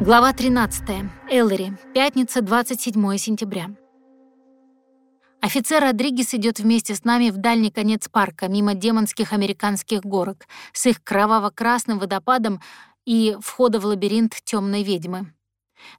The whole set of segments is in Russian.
Глава 13. Эллери. Пятница, 27 сентября. Офицер Родригес идет вместе с нами в дальний конец парка, мимо демонских американских горок, с их кроваво-красным водопадом и входа в лабиринт темной ведьмы.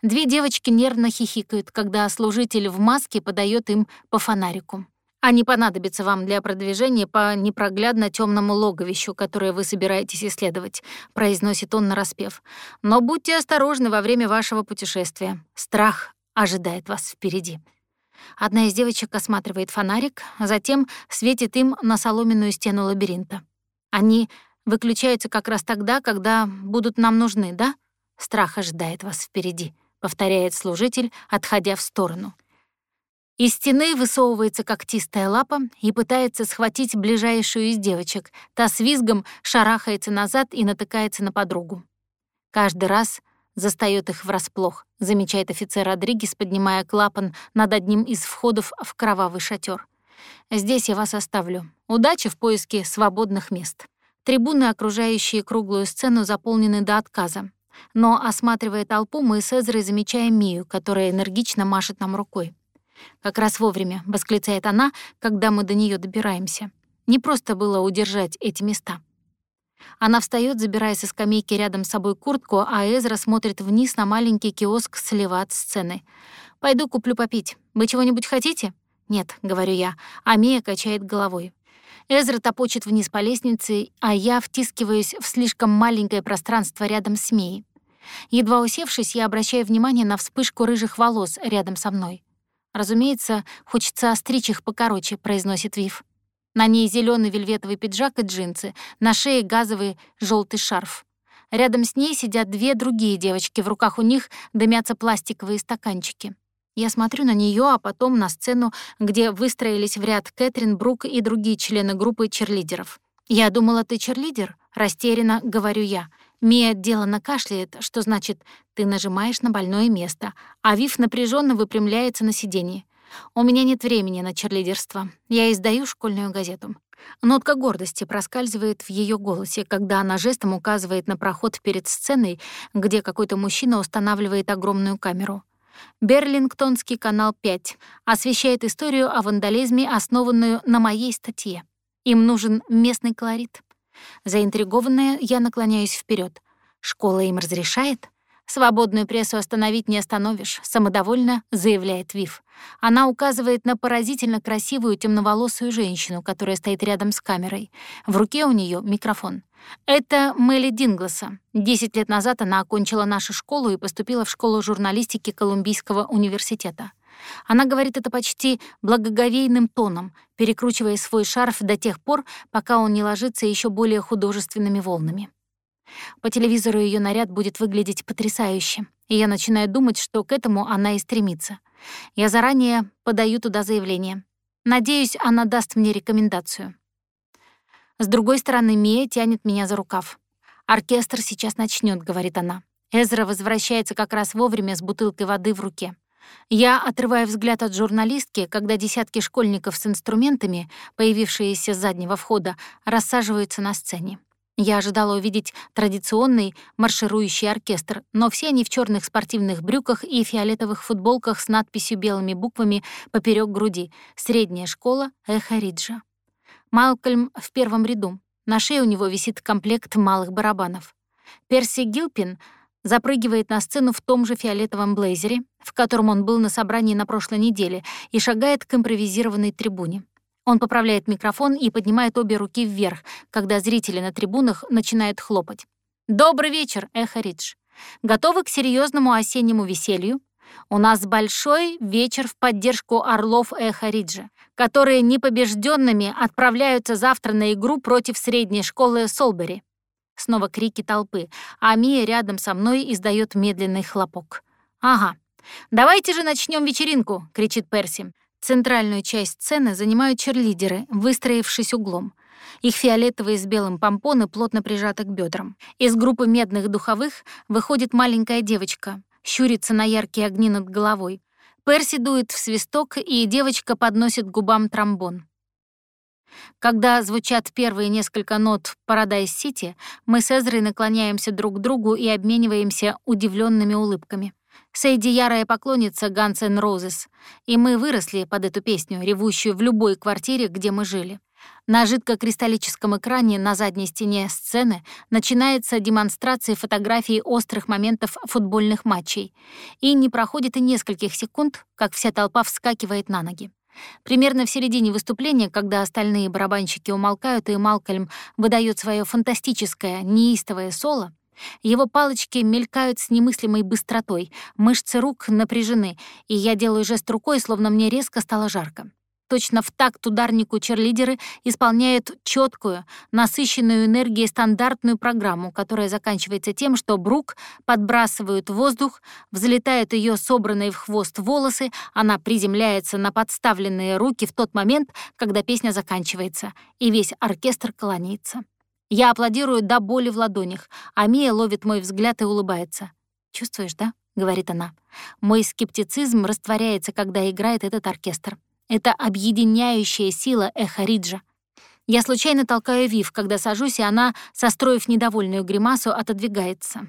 Две девочки нервно хихикают, когда служитель в маске подает им по фонарику. Они понадобятся вам для продвижения по непроглядно темному логовищу, которое вы собираетесь исследовать», — произносит он нараспев. «Но будьте осторожны во время вашего путешествия. Страх ожидает вас впереди». Одна из девочек осматривает фонарик, а затем светит им на соломенную стену лабиринта. Они выключаются как раз тогда, когда будут нам нужны, да? Страх ожидает вас впереди, повторяет служитель, отходя в сторону. Из стены высовывается когтистая лапа и пытается схватить ближайшую из девочек. Та с визгом шарахается назад и натыкается на подругу. Каждый раз застаёт их врасплох, замечает офицер Родригес, поднимая клапан над одним из входов в кровавый шатер. Здесь я вас оставлю. Удачи в поиске свободных мест. Трибуны, окружающие круглую сцену, заполнены до отказа. Но, осматривая толпу, мы с Эзрой замечаем Мию, которая энергично машет нам рукой. Как раз вовремя, восклицает она, когда мы до нее добираемся. Не просто было удержать эти места. Она встает, забирая со скамейки рядом с собой куртку, а Эзра смотрит вниз на маленький киоск слева от сцены. «Пойду куплю попить. Вы чего-нибудь хотите?» «Нет», — говорю я, а Мия качает головой. Эзра топочет вниз по лестнице, а я втискиваюсь в слишком маленькое пространство рядом с Мией. Едва усевшись, я обращаю внимание на вспышку рыжих волос рядом со мной. «Разумеется, хочется остричь их покороче», — произносит Вив. На ней зеленый вельветовый пиджак и джинсы, на шее газовый желтый шарф. Рядом с ней сидят две другие девочки, в руках у них дымятся пластиковые стаканчики. Я смотрю на нее, а потом на сцену, где выстроились в ряд Кэтрин, Брук и другие члены группы черлидеров. «Я думала, ты черлидер?» — растерянно говорю я. Мия отделанно кашляет, что значит «ты нажимаешь на больное место», а Вив напряженно выпрямляется на сиденье. «У меня нет времени на черлидерство. Я издаю школьную газету». Нотка гордости проскальзывает в ее голосе, когда она жестом указывает на проход перед сценой, где какой-то мужчина устанавливает огромную камеру. Берлингтонский канал 5 освещает историю о вандализме, основанную на моей статье. Им нужен местный колорит. Заинтригованная, я наклоняюсь вперед. Школа им разрешает? Свободную прессу остановить не остановишь, самодовольно заявляет Вив. Она указывает на поразительно красивую темноволосую женщину, которая стоит рядом с камерой. В руке у нее микрофон. Это Мелли Дингласа. Десять лет назад она окончила нашу школу и поступила в школу журналистики Колумбийского университета. Она говорит это почти благоговейным тоном, перекручивая свой шарф до тех пор, пока он не ложится еще более художественными волнами. По телевизору ее наряд будет выглядеть потрясающе, и я начинаю думать, что к этому она и стремится. Я заранее подаю туда заявление. Надеюсь, она даст мне рекомендацию. С другой стороны, Мия тянет меня за рукав. «Оркестр сейчас начнет, говорит она. Эзра возвращается как раз вовремя с бутылкой воды в руке. Я отрываю взгляд от журналистки, когда десятки школьников с инструментами, появившиеся с заднего входа, рассаживаются на сцене. Я ожидала увидеть традиционный марширующий оркестр, но все они в черных спортивных брюках и фиолетовых футболках с надписью белыми буквами поперек груди «Средняя школа Эхо Риджа». Малкольм в первом ряду. На шее у него висит комплект малых барабанов. Перси Гилпин — запрыгивает на сцену в том же фиолетовом блейзере, в котором он был на собрании на прошлой неделе, и шагает к импровизированной трибуне. Он поправляет микрофон и поднимает обе руки вверх, когда зрители на трибунах начинают хлопать. «Добрый вечер, Эхо Ридж. Готовы к серьезному осеннему веселью? У нас большой вечер в поддержку орлов Эхо Риджа, которые непобежденными отправляются завтра на игру против средней школы Солбери. Снова крики толпы, а Мия рядом со мной издает медленный хлопок. «Ага, давайте же начнем вечеринку!» — кричит Перси. Центральную часть сцены занимают черлидеры, выстроившись углом. Их фиолетовые с белым помпоны плотно прижаты к бедрам. Из группы медных духовых выходит маленькая девочка, щурится на яркие огни над головой. Перси дует в свисток, и девочка подносит губам тромбон. Когда звучат первые несколько нот City, мы с Эзрой наклоняемся друг к другу и обмениваемся удивленными улыбками. Сейди ярая поклонница Guns N' Roses, и мы выросли под эту песню, ревущую в любой квартире, где мы жили. На жидкокристаллическом экране на задней стене сцены начинается демонстрация фотографий острых моментов футбольных матчей, и не проходит и нескольких секунд, как вся толпа вскакивает на ноги. Примерно в середине выступления, когда остальные барабанщики умолкают и Малкольм выдает свое фантастическое, неистовое соло, его палочки мелькают с немыслимой быстротой, мышцы рук напряжены, и я делаю жест рукой, словно мне резко стало жарко. Точно в такт ударнику черлидеры исполняют четкую, насыщенную энергией стандартную программу, которая заканчивается тем, что Брук подбрасывают в воздух, взлетают ее собранные в хвост волосы, она приземляется на подставленные руки в тот момент, когда песня заканчивается, и весь оркестр кланяется. Я аплодирую до боли в ладонях, а Мия ловит мой взгляд и улыбается. «Чувствуешь, да?» — говорит она. «Мой скептицизм растворяется, когда играет этот оркестр. Это объединяющая сила эхо Риджа. Я случайно толкаю Вив, когда сажусь, и она, состроив недовольную гримасу, отодвигается.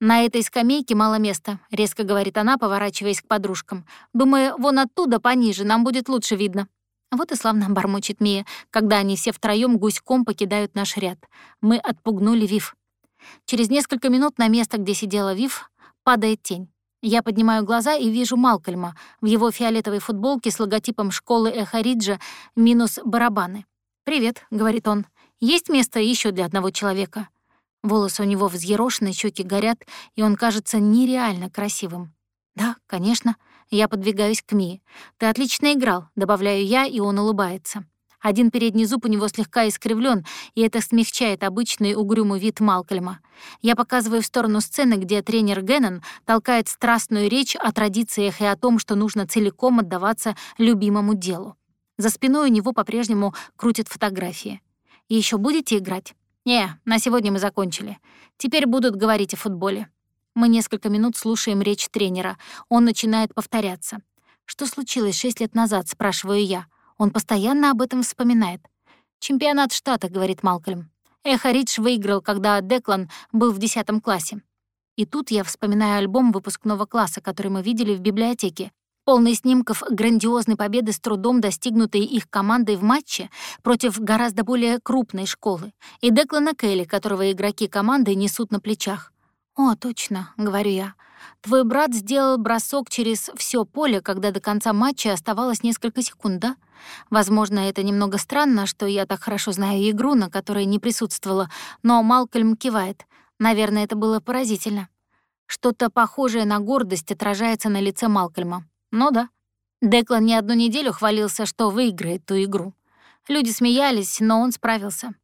«На этой скамейке мало места», — резко говорит она, поворачиваясь к подружкам. «Думаю, вон оттуда, пониже, нам будет лучше видно». Вот и славно бормочет Мия, когда они все втроем гуськом покидают наш ряд. Мы отпугнули Вив. Через несколько минут на место, где сидела Вив, падает тень. Я поднимаю глаза и вижу Малкольма в его фиолетовой футболке с логотипом школы Эхариджа минус барабаны. «Привет», — говорит он. «Есть место еще для одного человека?» Волосы у него взъерошены, щеки горят, и он кажется нереально красивым. «Да, конечно». Я подвигаюсь к Мии. «Ты отлично играл», — добавляю я, и он улыбается. Один передний зуб у него слегка искривлен, и это смягчает обычный угрюмый вид Малкольма. Я показываю в сторону сцены, где тренер Геннон толкает страстную речь о традициях и о том, что нужно целиком отдаваться любимому делу. За спиной у него по-прежнему крутят фотографии. «И еще будете играть?» «Не, на сегодня мы закончили. Теперь будут говорить о футболе». Мы несколько минут слушаем речь тренера. Он начинает повторяться. «Что случилось шесть лет назад?» — спрашиваю я. Он постоянно об этом вспоминает. «Чемпионат штата», — говорит Малкольм. Эхо Ридж выиграл, когда Деклан был в десятом классе. И тут я вспоминаю альбом выпускного класса, который мы видели в библиотеке, полный снимков грандиозной победы с трудом достигнутой их командой в матче против гораздо более крупной школы, и Деклана Келли, которого игроки команды несут на плечах. «О, точно», — говорю я. «Твой брат сделал бросок через все поле, когда до конца матча оставалось несколько секунд, да? Возможно, это немного странно, что я так хорошо знаю игру, на которой не присутствовала, но Малкольм кивает. Наверное, это было поразительно. Что-то похожее на гордость отражается на лице Малкольма. Ну да. Деклан не одну неделю хвалился, что выиграет ту игру. Люди смеялись, но он справился.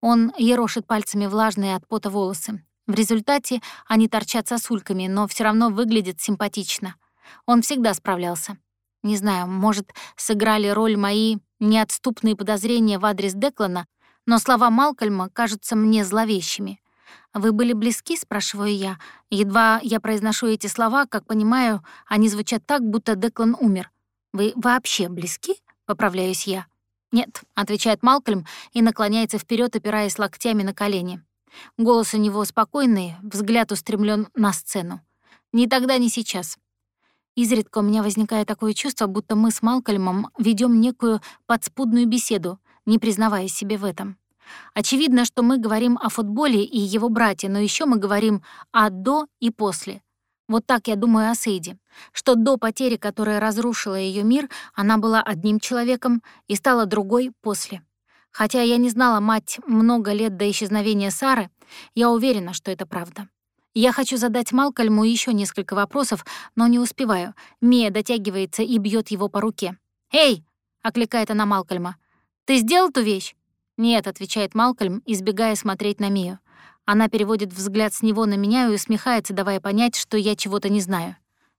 Он ерошит пальцами влажные от пота волосы. В результате они торчат сосульками, но все равно выглядят симпатично. Он всегда справлялся. Не знаю, может, сыграли роль мои неотступные подозрения в адрес Деклана, но слова Малкольма кажутся мне зловещими. «Вы были близки?» — спрашиваю я. Едва я произношу эти слова, как понимаю, они звучат так, будто Деклан умер. «Вы вообще близки?» — поправляюсь я. «Нет», — отвечает Малкольм и наклоняется вперед, опираясь локтями на колени. Голос у него спокойный, взгляд устремлен на сцену. Ни тогда, ни сейчас. Изредка у меня возникает такое чувство, будто мы с Малкольмом ведем некую подспудную беседу, не признавая себе в этом. Очевидно, что мы говорим о футболе и его брате, но еще мы говорим о «до» и «после». Вот так я думаю о Сейде, что до потери, которая разрушила ее мир, она была одним человеком и стала другой после. Хотя я не знала мать много лет до исчезновения Сары, я уверена, что это правда. Я хочу задать Малкольму еще несколько вопросов, но не успеваю. Мия дотягивается и бьет его по руке. «Эй!» — окликает она Малкольма. «Ты сделал ту вещь?» «Нет», — отвечает Малкольм, избегая смотреть на Мию. Она переводит взгляд с него на меня и усмехается, давая понять, что я чего-то не знаю.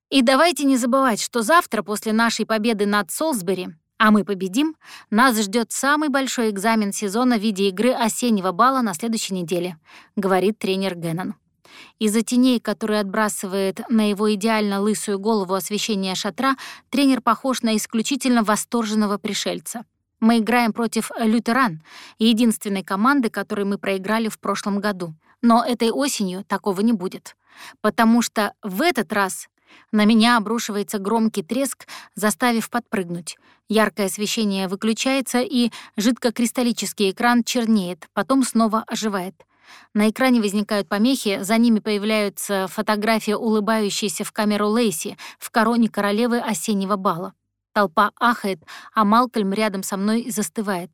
«И давайте не забывать, что завтра, после нашей победы над Солсбери, а мы победим, нас ждет самый большой экзамен сезона в виде игры осеннего бала на следующей неделе», — говорит тренер Геннон. Из-за теней, которые отбрасывает на его идеально лысую голову освещение шатра, тренер похож на исключительно восторженного пришельца. Мы играем против «Лютеран», единственной команды, которой мы проиграли в прошлом году. Но этой осенью такого не будет. Потому что в этот раз на меня обрушивается громкий треск, заставив подпрыгнуть. Яркое освещение выключается, и жидкокристаллический экран чернеет, потом снова оживает. На экране возникают помехи, за ними появляются фотографии улыбающейся в камеру Лейси в короне королевы осеннего бала. Толпа ахает, а Малкольм рядом со мной застывает.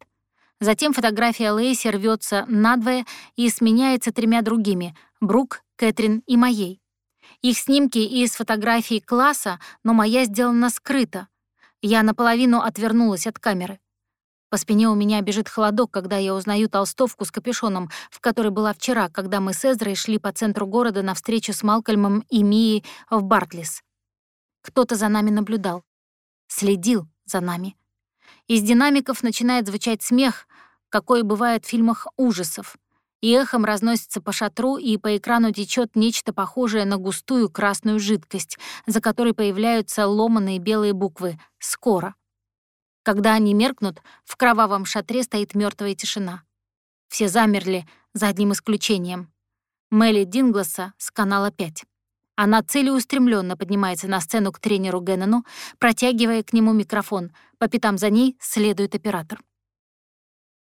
Затем фотография Лейси рвется надвое и сменяется тремя другими — Брук, Кэтрин и моей. Их снимки из фотографий класса, но моя сделана скрыто. Я наполовину отвернулась от камеры. По спине у меня бежит холодок, когда я узнаю толстовку с капюшоном, в которой была вчера, когда мы с Эзрой шли по центру города на встречу с Малкольмом и Мией в Бартлис. Кто-то за нами наблюдал следил за нами. Из динамиков начинает звучать смех, какой бывает в фильмах ужасов, и эхом разносится по шатру, и по экрану течет нечто похожее на густую красную жидкость, за которой появляются ломаные белые буквы «Скоро». Когда они меркнут, в кровавом шатре стоит мертвая тишина. Все замерли, за одним исключением. Мелли Дингласа с канала 5. Она целеустремленно поднимается на сцену к тренеру Геннону, протягивая к нему микрофон. По пятам за ней следует оператор.